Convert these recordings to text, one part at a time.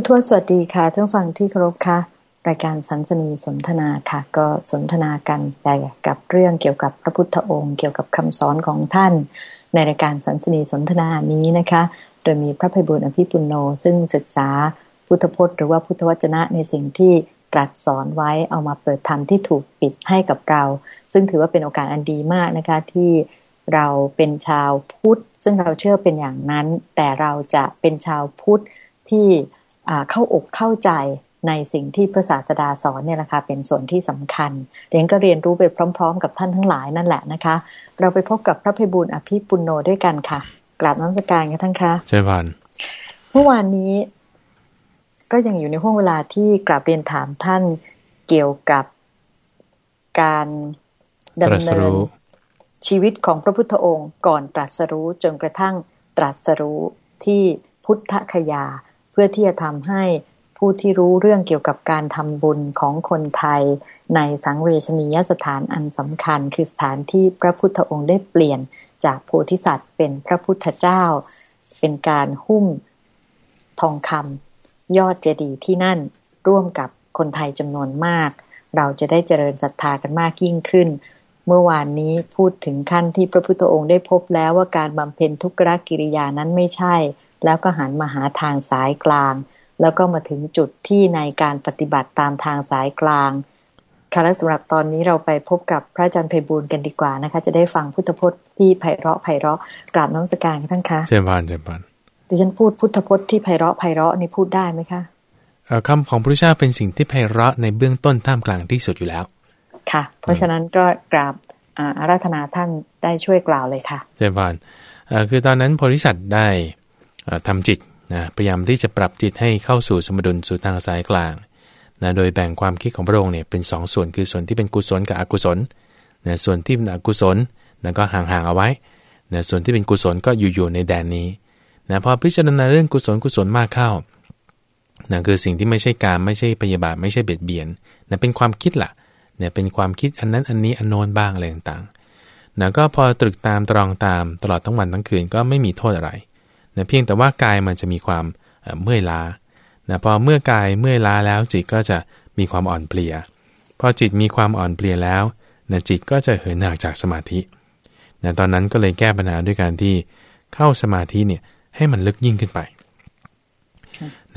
ผู้ทวสวัสดีค่ะท่านฟังที่เคารพค่ะรายการสันสนีสนทนาค่ะ ก็สนทนากันแต่กับเรื่องเกี่ยวกับพระพุทธองค์ เกี่ยวกับคำสอนของท่าน ในรายการสันสนีสนทนานี้นะคะ โดยมีพระภัยบุญอภิปุโนซึ่งศึกษาพุทธพจน์ หรือว่าพุทธวจนะในสิ่งที่ตรัสสอนไว้เอามาเปิดธรรมที่ถูกปิดให้กับเรา ซึ่งถือว่าเป็นโอกาสอันดีมากนะคะที่เราเป็นชาวพุทธ ซึ่งเราเชื่อเป็นอย่างนั้น แต่เราจะเป็นชาวพุทธที่ เข้าอกเข้าใจในสิ่งที่พระศาสดาสอนเนี่ยแหละค่ะเป็นส่วนที่สำคัญเรียนก็เรียนรู้ไปพร้อม ๆ กับท่านทั้งหลายนั่นแหละนะคะ เราไปพบกับพระพิบูลอภิปุโนด้วยกันค่ะกราบน้ำสการกันท่านคะใช่พันเมื่อวานนี้ก็ยังอยู่ในห่วงเวลาที่กราบเรียนถามท่านเกี่ยวกับการดำเนินชีวิตของพระพุทธองค์ก่อนตรัสรู้จนกระทั่งตรัสรู้ที่พุทธคยา พื่อที่จะทำให้ผู้ที่รู้เรื่องเกี่ยวกับการทำบุญของคนไทย ในสังเวชนียสถานอันสำคัญ คือสถานที่พระพุทธองค์ได้เปลี่ยนจากโพธิสัตว์เป็นพระพุทธเจ้า เป็นการหุ้มทองคำยอดเจดีย์ที่นั่นร่วมกับคนไทยจำนวนมาก เราจะได้เจริญศรัทธากันมากยิ่งขึ้น เมื่อวานนี้พูดถึงขั้นที่พระพุทธองค์ได้พบแล้วว่าการบำเพ็ญทุกขกิริยานั้นไม่ใช่ แล้วก็หันมาหาทางสายกลาง แล้วก็มาถึงจุดที่ในการปฏิบัติตามทางสายกลางค่ะและสำหรับตอนนี้เราไปพบกับพระอาจารย์ไพบูลกันดีกว่านะคะ จะได้ฟังพุทธพจน์ที่ไพเราะไพเราะกราบน้อมสการท่านคะเจ้าบานเจ้าบานดิฉันพูดพุทธพจน์ที่ไพเราะไพเราะนี่พูดได้ไหมคะคำของพระพุทธเจ้าเป็นสิ่งที่ไพเราะในเบื้องต้นท่ามกลางที่สุดอยู่แล้ว ค่ะ เพราะฉะนั้นก็กราบอาราธนาท่านได้ช่วยกล่าวเลยค่ะเจ้าบานคือตอนนั้นโพธิสัตว์ได้ ทำจิตนะพยายามที่จะปรับจิตให้เข้าสู่สมดุลสู่ทางสายกลางนะโดยแบ่งความคิดของพระองค์เนี่ยเป็น2สส่วนคือส่วนที่เป็นกุศลกับอกุศลนะส่วนที่เป็นอกุศลนะก็ห่างๆเอาไว้นะส่วนที่เป็นกุศลก็อยู่ๆในแดนนี้นะพอพิจารณาเรื่องกุศลกุศลมากเข้านะคือสิ่งที่ไม่ใช่การไม่ใช่พยาบาทไม่ใช่เบียดเบียนนะเป็นความคิดละ่ะเนี่ยเป็นความคิดอันนั้นอันนี้อันโน้นบ้างอะไรต่างๆนะก็พอตรึกตามตรองตามตลอดทั้งวันทั้งคืนก็ไม่มีโทษอะไร นะเพียงแต่ว่ากายมันจะมีความเมื่อยล้านะพอเมื่อกายเมื่อยล้าแล้วจิตก็จะมีความอ่อนเพลีย พอจิตมีความอ่อนเพลียแล้วนะจิตก็จะเหินห่างจากสมาธินะตอนนั้นก็เลยแก้ปัญหาด้วยการที่เข้าสมาธิเนี่ยให้มันลึกยิ่งขึ้นไป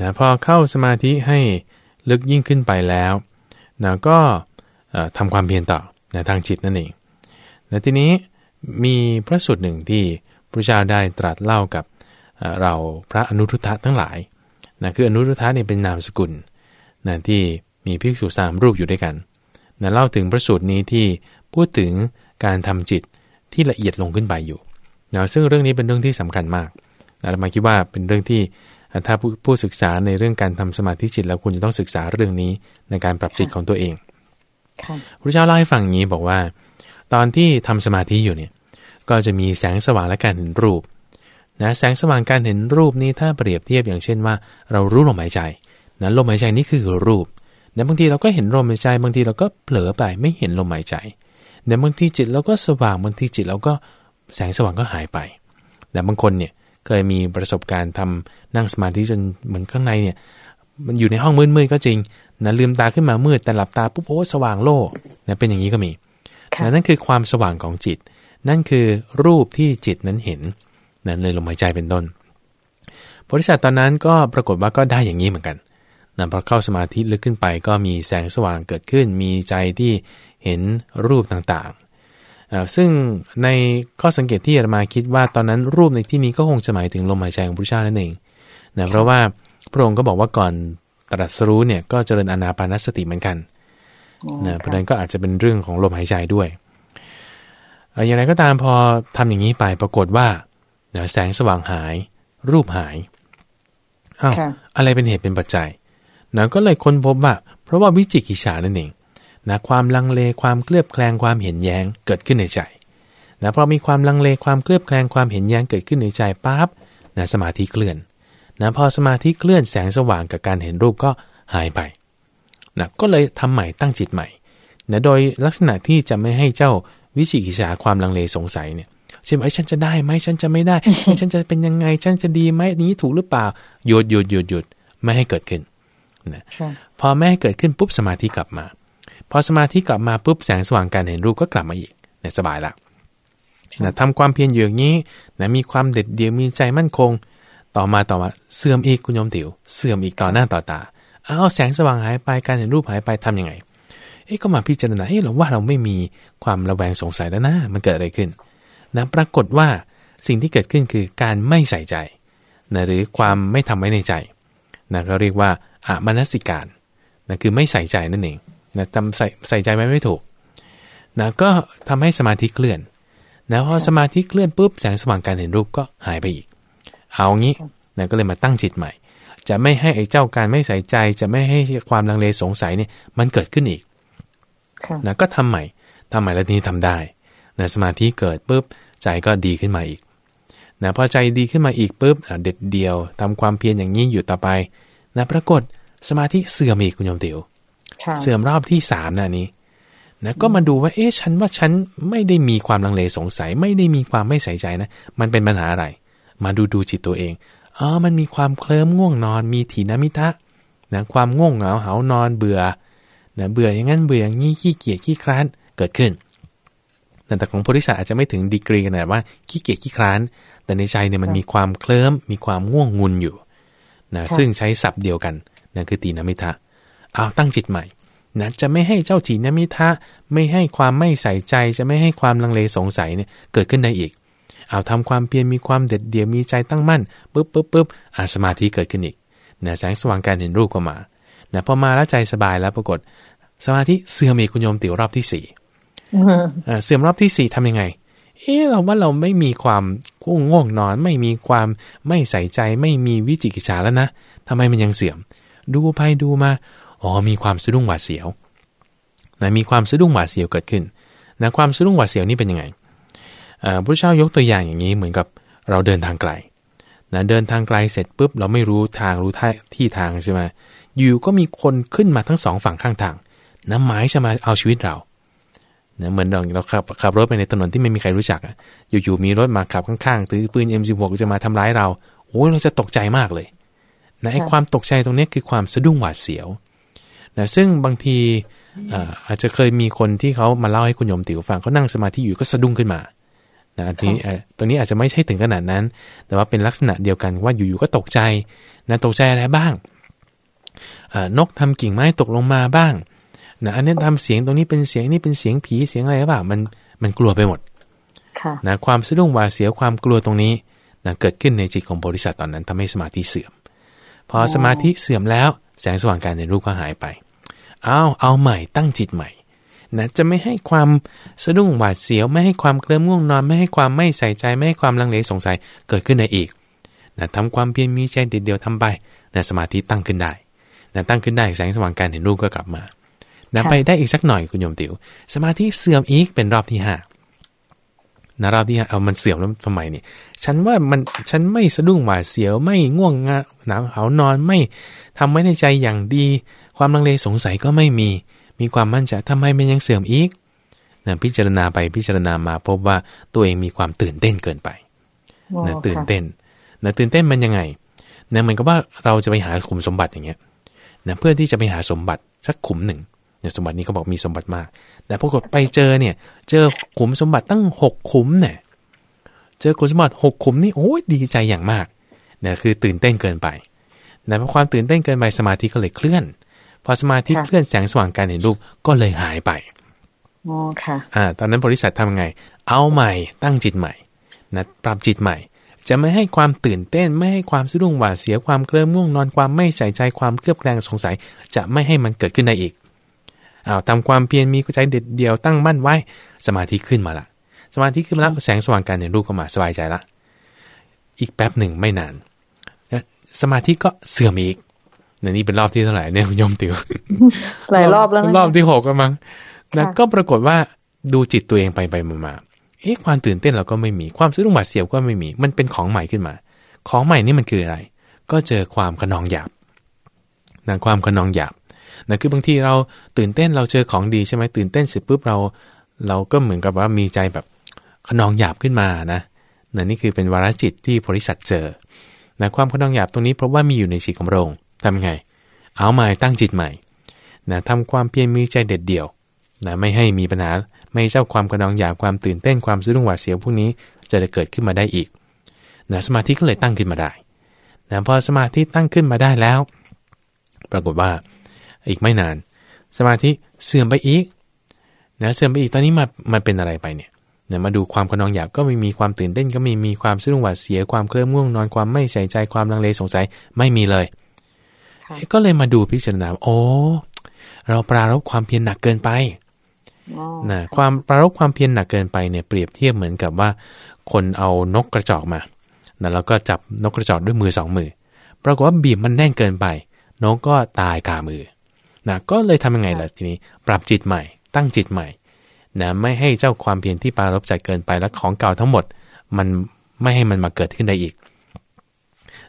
นะพอเข้าสมาธิให้ลึกยิ่งขึ้นไปแล้วนะก็ทำความเพียรต่อนะทางจิตนั่นเองนะทีนี้มีพระสูตรหนึ่งที่พระเจ้าได้ตรัสเล่ากับ เราพระอนุทุทธะทั้งหลายนะคืออนุทุทธะเนี่ยเป็นนามสกุลนะที่มีภิกษุสามรูปอยู่ด้วยกันนะเล่าถึงพระสูตรนี้ที่พูดถึงการทำจิตที่ละเอียดลงขึ้นไปอยู่นะซึ่งเรื่องนี้เป็นเรื่องที่สำคัญมากนะมาคิดว่าเป็นเรื่องที่ถ้าผู้ศึกษาในเรื่องการทำสมาธิจิต แล้วคุณจะต้องศึกษาเรื่องนี้ในการปรับจิตของตัวเองพระเจ้าเล่าให้ฟังอย่างนี้บอกว่า ตอนที่ทำสมาธิอยู่เนี่ยก็จะมีแสงสว่างและการเห็นรูป นะแสงสว่างการเห็นรูปนี้ถ้าเปรียบเทียบอย่างเช่นว่า เรารู้ลมหายใจนะลมหายใจนี่คือรูปนะบางทีเราก็เห็นลมหายใจ บางทีเราก็เผลอไปไม่เห็นลมหายใจนะบางทีจิตเราก็สว่างบางทีจิตเราก็แสงสว่างก็หายไปแต่บางคนเนี่ยเคยมีประสบการณ์ทำนั่งสมาธิจนเหมือนข้างในเนี่ยมันอยู่ในห้องมืดๆก็จริงนะลืมตาขึ้นมามืดแต่หลับตาปุ๊บโอ้สว่างโล่นะเป็นอย่างนี้ก็มีนะนั่นคือความสว่างของจิต นั่นคือรูปที่จิตนั้นเห็น นั่นเลยลมหายใจเป็นต้นบริษัทตอนนั้นก็ปรากฏว่าก็ได้อย่างนี้เหมือนกันนะพอเข้าสมาธิลึกขึ้นไป ก็มีแสงสว่างเกิดขึ้น มีใจที่เห็นรูปต่างๆ ซึ่งในข้อสังเกตที่อามาคิดว่าตอนนั้นรูปในที่นี้ก็คงจะหมายถึงลมหายใจของพระเจ้านั่นเองนะเพราะว่าพระองค์ก็บอกว่าก่อนตรัสรู้เนี่ยก็เจริญอนาปานสติเหมือนกันนะเพราะนั้นก็อาจจะเป็นเรื่องของลมหายใจด้วย อย่างไรก็ตามพอทำอย่างนี้ไปปรากฏว่า นะแสงสว่างหาย รูปหายอ้าวอะไรเป็นเหตุเป็นปัจจัยนะก็เลยค้นพบว่า เพราะว่าวิจิกิจฉานั่นเองนะความลังเลความเคลือบแคลงความเห็นแย้งเกิดขึ้นในใจนะพอมีความลังเลความเคลือบแคลงความเห็นแย้งเกิดขึ้นในใจปั๊บนะสมาธิเคลื่อนนะพอสมาธิเคลื่อนแสงสว่างกับการเห็นรูปก็หายไปนะก็เลยทำใหม่ตั้งจิตใหม่นะโดยลักษณะที่จะไม่ให้เจ้าวิจิกิจฉาความลังเลสงสัยเนี่ย ใช่ไหมฉันจะได้ไหมฉันจะไม่ได้ฉันจะเป็นยังไง ฉันจะดีไหมนี้ถูกหรือเปล่าหยุดหยุดหยุดหยุดไม่ให้เกิดขึ้นนะพอไม่ให้เกิดขึ้นปุ๊บสมาธิกลับมา พอสมาธิกลับมาปุ๊บแสงสว่างการเห็นรูปก็กลับมาอีกเนี่ยสบายละนะทำความเพียรอยู่อย่างนี้นะมีความเด็ดเดี่ยวมีใจมั่นคง ต่อมาต่อมาเสื่อมอีกคุณโยมติ๋วเสื่อมอีกต่อหน้าต่อตาอ้าวแสงสว่างหายไปการเห็นรูปหายไปทำยังไงเอ๊ะก็มาพิจารณาเอ๊ะเราว่าเราไม่มีความระแวงสงสัยแล้วนะมันเกิดอะไรขึ้น นะปรากฏว่าสิ่งที่เกิดขึ้นคือการไม่ใส่ใจนะหรือความไม่ทำไว้ในใจนะก็เรียกว่าอามนสิการนะคือไม่ใส่ใจนั่นเองนะทำใส่ใส่ใจไว้ไม่ถูกนะก็ทำให้สมาธิเคลื่อนนะพอสมาธิเคลื่อนปุ๊บแสงสว่างการเห็นรูปก็หายไปอีก เอางี้นะก็เลยมาตั้งจิตใหม่ จะไม่ให้ไอ้เจ้าการไม่ใส่ใจ จะไม่ให้ความลังเลสงสัยเนี่ยมันเกิดขึ้นอีกค่ะนะก็ทำใหม่ทำใหม่แล้วทีนี้ทำได้ นะสมาธิเกิดปุ๊บใจก็ดีขึ้นมาอีกนะพอใจดีขึ้นมาอีกปุ๊บอะเด็ดเดียวทำความเพียรอย่างนี้อยู่ต่อไปนะปรากฏสมาธิเสื่อมอีกคุณโยมติ๋วค่ะเสื่อมรอบที่สามนะอันนี้นะก็มาดูว่า เอ๊ะฉันว่าฉันไม่ได้มีความลังเลสงสัย ไม่ได้มีความไม่ใส่ใจนะ มันเป็นปัญหาอะไร มาดูดูจิตตัวเองอ๋อมันมีความเคลิ้มง่วงนอน มีถีนมิทะนะความง่วงเหงาเหานอนเบื่อนะเบื่ออย่างนั้นเบื่ออย่างนี้ขี้เกียจขี้คร้านเกิดขึ้น แต่ของโพธิสัตว์อาจจะไม่ถึงดีกรีขนาดว่าขี้เกียจขี้คร้าน แต่ในใจเนี่ยมันมีความเคลิ้มมีความง่วงงุนอยู่นะซึ่งใช้ศัพท์เดียวกันนะคือตีนมิทะเอาตั้งจิตใหม่นะจะไม่ให้เจ้าถีนมิทะไม่ให้ความไม่ใส่ใจ จะไม่ให้ความลังเลสงสัยเนี่ยเกิดขึ้นได้อีก เอาทำความเพียรมีความเด็ดเดี่ยวมีใจตั้งมั่นปุ๊บปุ๊บปุ๊บอาสมาธิเกิดขึ้นอีกนะแสงสว่างการเห็นรูปก็มานะพอมาแล้วใจสบายแล้วปรากฏ สมาธิเสื่อมอีกคุณโยมติ๋วรอบที่สี่อืมอ่า เสื่อมรอบที่สี่ทำยังไง เอ๊ะเราว่าเราไม่มีความง่วงง่วงนอน ไม่มีความไม่ใส่ใจ ไม่มีวิจิกิจฉาแล้วนะทำไมมันยังเสื่อม ดูไปดูมาอ๋อมีความสะดุ้งหวาดเสียวนะมีความสะดุ้งหวาดเสียวเกิดขึ้นนะความสะดุ้งหวาดเสียวนี่เป็นยังไงอ่าพระเจ้ายกตัวอย่างอย่างนี้เหมือนกับเราเดินทางไกลนะเดินทางไกลเสร็จปุ๊บเราไม่รู้ทางรู้ที่ทางใช่ไหมอยู่ก็มีคนขึ้นมาทั้งสองฝั่งข้างทางนะหมายจะมาเอาชีวิตเรา นะเหมือนเราขับขับรถไปในถนนที่ไม่มีใครรู้จักอะอยู่ๆมีรถมาขับข้างๆถือปืน M16 จะมาทำร้ายเราโอ้ยเราจะตกใจมากเลยนะไอ้ค่ะความตกใจตรงเนี้ยคือความสะดุ้งหวาดเสียวนะซึ่งบางทีอ่าอาจจะเคยมีคนที่เขามาเล่าให้คุณโยมติ๋วฟังเขานั่งสมาธิอยู่ก็สะดุ้งขึ้นมานะอันนี้เอ่อตัวนี้อาจจะไม่ใช่ถึงขนาดนั้น แต่ว่าเป็นลักษณะเดียวกันว่าอยู่ๆก็ตกใจนะตกใจอะไรบ้างอ่านกทำกิ่งไม้ตกลงมาบ้าง นะอันนี้ทำเสียงตรงนี้เป็นเสียงนี่เป็นเสียงผีเสียงอะไรหรือเปล่ามันมันกลัวไปหมดค่ะนะความสะดุ้งหวาดเสียวความกลัวตรงนี้นะเกิดขึ้นในจิตของบริษัทตอนนั้นทำให้สมาธิเสื่อม พอสมาธิเสื่อมแล้วแสงสว่างการเห็นรูปก็หายไปเอาเอาใหม่ตั้งจิตใหม่นะจะไม่ให้ความสะดุ้งหวาดเสียว ไม่ให้ความเคลิ้มง่วงนอน ไม่ให้ความไม่ใส่ใจ ไม่ให้ความลังเลสงสัยเกิดขึ้นได้อีกนะทำความเพียรมีใจเดียวเดียวทำไปนะสมาธิตั้งขึ้นได้นะตั้งขึ้นได้แสงสว่างการเห็นรูปก็กลับมา นะค่ะไปได้อีกสักหน่อยคุณโยมติว๋วสมาธิเสื่อมอีกเป็นรอบที่ห้านะรอบที่ห้าเอามันเสื่อมแล้วทำไมเนี่ยฉันว่ามันฉันไม่สะดุ้งหวาดเสียวไม่ง่วงงะหนาวหาวนอนไม่ทำไว้ในใจอย่างดี ความลังเลสงสัยก็ไม่มี มีความมั่นใจทำไมมันยังเสื่อมอีกนะพิจารณาไปพิจารณามาพบว่าตัวเองมีความตื่นเต้นเกินไปโอ้นะตื่นค่ะเต้นนะตื่นเต้นมันยังไงนะเหมือนกับว่าเราจะไปหาขุมสมบัติอย่างเงี้ยนะเพื่อที่จะไปหาสมบัติสักขุมหนึ่ง เนี่ยสมบัตินี้เขาบอกมีสมบัติมาก แต่ปรากฏไปเจอเนี่ย เจอขุมสมบัติตั้งหกขุมเนี่ยเจอขุมสมบัติหกขุมนี่โอ้ยดีใจอย่างมากเนี่ยคือตื่นเต้นเกินไปนะเพราะความตื่นเต้นเกินไปสมาธิก็เลยเคลื่อน พอสมาธิค่ะเคลื่อนแสงสว่างการเห็นรูปก็เลยหายไปโอ้ค่ะอ่าตอนนั้นบริษัททำไง เอาใหม่ตั้งจิตใหม่นะปรับจิตใหม่ จะไม่ให้ความตื่นเต้นไม่ให้ความสะดุ้งหวาดเสียความเคลิ้มง่วงนอนความไม่ใส่ใจความเครือบแคลงสงสัย จะไม่ให้มันเกิดขึ้นได้อีก อ้าวทำความเพียรมีใจเด็ดเดียวตั้งมั่นไว้สมาธิขึ้นมาละสมาธิขึ้นมาแล้วแสงสว่างการเห็นรูปก็มาสบายใจละ อีกแป๊บหนึ่งไม่นานนะสมาธิก็เสื่อมอีกนนี่เป็นรอบที่เท่าไหร่เนี่ยคุณโยมติวหลายรอบแล้วนะรอบที่หกก็มั้งนะค่ะก็ปรากฏว่าดูจิตตัวเองไปไปมามาเอ๊ะความตื่นเต้นเราก็ไม่มีความสะดุ้งหวาดเสียวก็ไม่มี มันเป็นของใหม่ขึ้นมา ของใหม่นี่มันคืออะไร ก็เจอความขนองหยาบนะความขนองหยาบ นะคือบางทีเราตื่นเต้นเราเจอของดีใช่ไหมตื่นเต้นเสร็จปุ๊บเรา เราก็เหมือนกับว่ามีใจแบบขนองหยาบขึ้นมานะนะนี่คือเป็นวาระจิตที่บริษัทเจอนะความขนองหยาบตรงนี้เพราะว่ามีอยู่ในจิตของพระองค์ทำไง เอาใหม่ตั้งจิตใหม่นะทำความเพียรมีใจเด็ดเดี่ยวนะไม่ให้มีปัญหาไม่เจ้าความกระนองอยากความตื่นเต้นความสะดุ้งหวาดเสียวพวกนี้จะได้เกิดขึ้นมาได้อีกนะสมาธิก็เลยตั้งขึ้นมาได้นะพอสมาธิตั้งขึ้นมาได้แล้ว ปรากฏว่า อีกไม่นาน สมาธิเสื่อมไปอีกนะเสื่อมไปอีกตอนนี้มามาเป็นอะไรไปเนี่ยนะมาดูความกระนองอยากก็ไม่มีความตื่นเต้นก็ไม่มีความสะดุ้งหวาดเสียความเคลิ้มง่วงนอนความไม่ใส่ใจความลังเลสงสัยไม่มีเลย ก็เลยมาดูพิจารณาโอ้เราปรารบความเพียรหนักเกินไปนะความปรารบความเพียรหนักเกินไปเนี่ยเปรียบเทียบเหมือนกับว่า คนเอานกกระจอกมานะแล้วก็จับนกกระจอกด้วยมือสองมือ ปรากฏว่าบีบมันแน่นเกินไป นกก็ตายกามือ นะก็เลยทำยังไงล่ะทีนี้ ปรับจิตใหม่ ตั้งจิตใหม่นะไม่ให้เจ้าความเพียรที่ปรารบจัดเกินไปและของเก่าทั้งหมด มันไม่ให้มันมาเกิดขึ้นได้อีก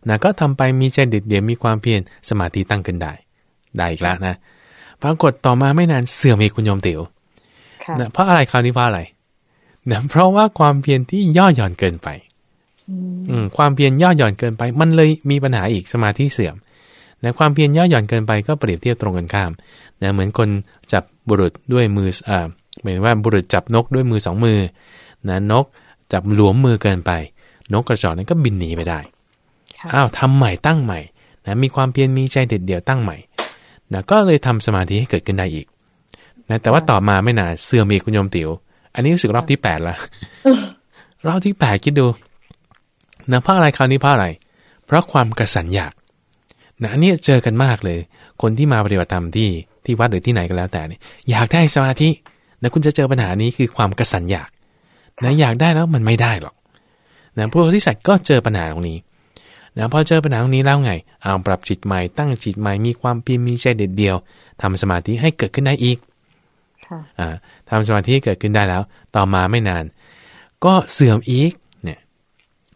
นะก็ทำไปมีใจเด็ดเดี่ยวมีความเพียรสมาธิตั้งขึ้นได้ ได้อีกแล้วนะปรากฏต่อมาไม่นานเสื่อมอีกคุณโยมติ๋วนะเพราะอะไรคราวนี้เพราะอะไรนะเพราะว่าความเพียรที่ย่อหย่อนเกินไป อืมความเพียรย่อหย่อนเกินไป มันเลยมีปัญหาอีกสมาธิเสื่อม นะความเพียรย่อหย่อนเกินไปก็เปรียบเทียบตรงกันข้ามนะเหมือนคนจับบุรุษด้วยมืออ่าหมายว่าบุรุษจับนกด้วยมือสองมือนะนกจับหลวมมือเกินไป นกกระจอกนั้นก็บินหนีไปได้อ้าวทำใหม่ตั้งใหม่นะมีความเพียรมีใจเด็ดเดี่ยวตั้งใหม่นะก็เลยทำสมาธิให้เกิดขึ้นได้อีกนะแต่ว่าต่อมาไม่นานเสื่อมอีกคุณโยมติ๋ว อันนี้รู้สึกรอบที่แปดละรอบที่แปดคิดดูนะเพราะอะไรคราวนี้เพราะอะไร เพราะความกระสันอยาก นะอันนี้เจอกันมากเลย คนที่มาปฏิบัติธรรมที่ที่วัดหรือที่ไหนก็แล้วแต่เนี่ยอยากได้สมาธินะคุณจะเจอปัญหานี้คือความกระสันอยากนะอยากได้แล้วมันไม่ได้หรอกนะพวกที่สัตว์ก็เจอปัญหาตรงนี้นะพอเจอปัญหาตรงนี้แล้วไงเอาปรับจิตใหม่ตั้งจิตใหม่มีความเพียรมีใจเด็ดเดียวทำสมาธิให้เกิดขึ้นได้อีกอ่าทำสมาธิเกิดขึ้นได้แล้ว ต่อมาไม่นาน ก็เสื่อมอีกเนี่ย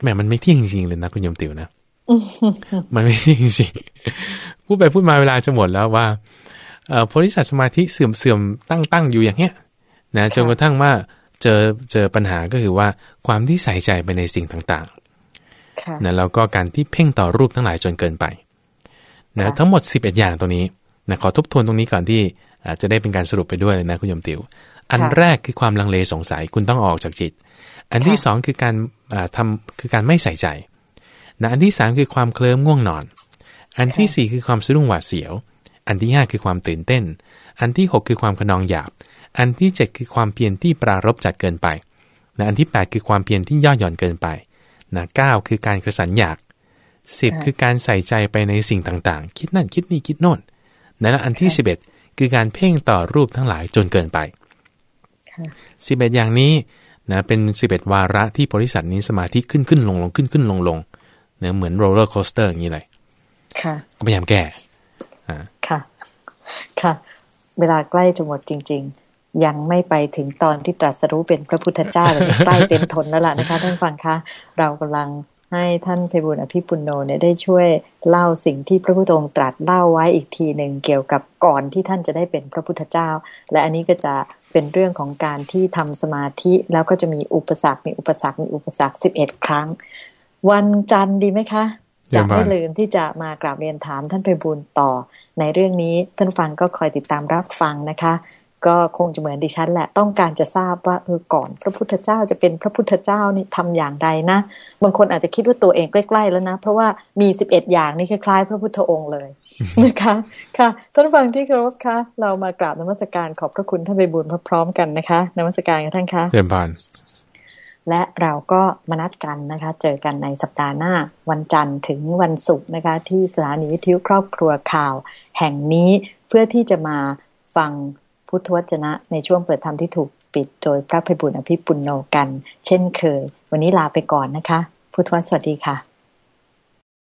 แหมมันไม่เที่ยงจริงเลยนะคุณยมติวนะ มันไม่เที่ยงจริงพูดไปพูดมาเวลาจะหมดแล้วว่าโพธิสัตว์สมาธิเสื่อมเสื่อมตั้งตั้งอยู่อย่างเงี้ยนะจนกระทั่งว่าเจอเจอปัญหาก็คือว่าความที่ใส่ใจไปในสิ่งต่างๆนะแล้วก็การที่เพ่งต่อรูปทั้งหลายจนเกินไปนะทั้งหมด 11 อย่างตรงนี้นะขอทบทวนตรงนี้ก่อนที่จะได้เป็นการสรุปไปด้วยเลยนะคุณยมติว อันแรกคือความลังเลสงสัยคุณต้องออกจากจิต อันที่สองคือการทำคือการไม่ใส่ใจ นะอันที่สามคือความเคลิ้มง่วงนอน อันที่สี่คือความสะดุ้งหวาดเสียว อันที่ห้าคือความตื่นเต้น อันที่หกคือความขนองหยาบ อันที่เจ็ดคือความเพียรที่ปรารบจัดเกินไปนะอันที่แปดคือความเพียรที่ย่อหย่อนเกินไปนะเก้าคือการกระสันอยากสิบคือการใส่ใจไปในสิ่งต่างๆ คิดนั่นคิดนี่คิดโน่นและอันที่สิบเอ็ดคือการเพ่งต่อรูปทั้งหลายจนเกินไปสิบเอ็ดอย่างนี้นะเป็นสิบเอ็ดวาระที่บริษัทนี้สมาธิขึ้นขึ้นลงลงขึ้นขึ้นลงลง เนะเหมือน roller coaster อย่างนี้เลย ค่ะ ก็พยายามแก้อ่าค่ะ ค่ะ เวลาใกล้จะหมดจริง ๆ ยังไม่ไปถึงตอนที่ตรัสรู้เป็นพระพุทธเจ้าเลยใกล้เต็มทนแล้วล่ะนะคะท่านฟังคะเรากำลังให้ท่านไพบูลย์อภิปุณโณเนี่ยได้ช่วยเล่าสิ่งที่พระพุทธองค์ตรัสเล่าไว้อีกทีหนึ่งเกี่ยวกับก่อนที่ท่านจะได้เป็นพระพุทธเจ้า และอันนี้ก็จะเป็นเรื่องของการที่ทำสมาธิแล้วก็จะมีอุปสรรค มีอุปสรรค มีอุปสรรคสิบเอ็ดครั้ง วันจันทร์ดีไหมคะ จะไม่ลืมที่จะมากราบเรียนถามท่านเพบุญต่อ ในเรื่องนี้ท่านฟังก็คอยติดตามรับฟังนะคะ ก็คงจะเหมือนดิฉันแหละต้องการจะทราบว่าเออก่อนพระพุทธเจ้าจะเป็นพระพุทธเจ้านี่ทำอย่างไรนะ บางคนอาจจะคิดว่าตัวเองใกล้ๆแล้วนะ เพราะว่ามีสิบเอ็ดอย่างนี่คล้ายๆ พระพุทธองค์เลยนะคะค่ะท่านฟังที่เคารพคะเรามากราบนมัสการขอบพระคุณท่านไปบุญพร้อมกันนะคะนมัสการกันท่านคะเรียนบาน และเราก็มานัดกันนะคะ เจอกันในสัปดาห์หน้าวันจันทร์ถึงวันศุกร์นะคะ ที่สถานีวิทยุครอบครัวข่าว แห่งนี้เพื่อที่จะมาฟังพุทธวจนะในช่วงเปิดธรรมที่ถูกปิด โดยพระภัยบุญอภิปุณโนกัน เช่นเคย วันนี้ลาไปก่อนนะคะ พุทธวสวัสดีค่ะ